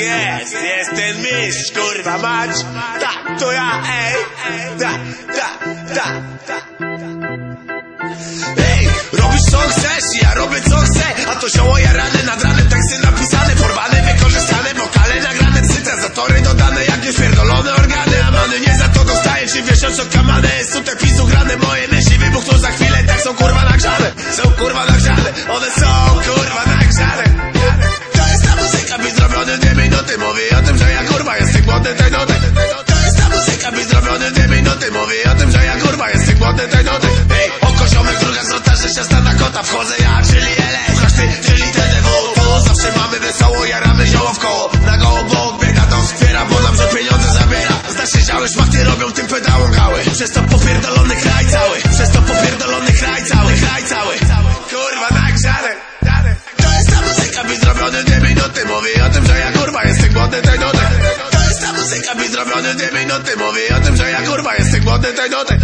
jest, jest ten mistrz, kurwa mać, ta, to ja, ej, ta, ta, ta, ta. Ej, robisz co chcesz, ja robię co chcę, a to zioło jarane, nad ranem teksty napisane, porwane, wykorzystane, wokale nagrane, syntezatory dodane, jak niespierdolone organy, a many nie za to dostaję, czy wiesz o co kamane, tutaj pisu grane, moje myśli wybuchną za chwilę, tak są kurwa nagrzane, są kurwa nagrzane, one są kurwa minuty Mówi o tym, że ja kurwa jestem głodny tej nuty To jest ta muzyka, by zrobiony dwie minuty Mówi o tym, że ja kurwa jestem głodny tej nuty Ej, oko ziomek, druga zwrota, że się na kota Wchodzę ja, czyli ele, wchasz ty, czyli TDW To zawsze mamy wesoło, jaramy zioło w koło. Na goło bok biega do skwiera, bo nam że pieniądze zabiera. Znasz się działy, szmachty robią tym pedałom gały Przez to popierdolony kraj cały. Przez to popierdolony kraj cały, kraj cały. Kurwa, nagrzane to jest ta muzyka, by zrobiony dwie minuty Mówi o tym, kurwa jestem głodny tej. Nuty To jest ta muzyka, by zrobiony dwie minuty Mówi o tym, że ja kurwa jestem głodny tej. nuty